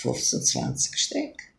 15, 20 Stück.